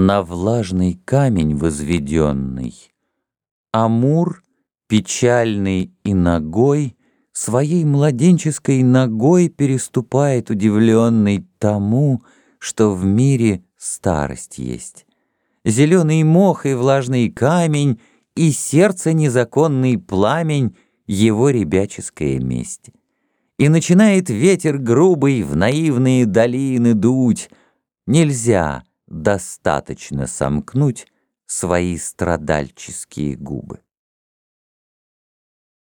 На влажный камень возведенный Амур, печальный и ногой, Своей младенческой ногой Переступает удивленный тому, Что в мире старость есть. Зеленый мох и влажный камень И сердце незаконный пламень Его ребяческая месть. И начинает ветер грубый В наивные долины дуть. Нельзя достаточно сомкнуть Свои страдальческие губы.